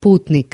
Путник.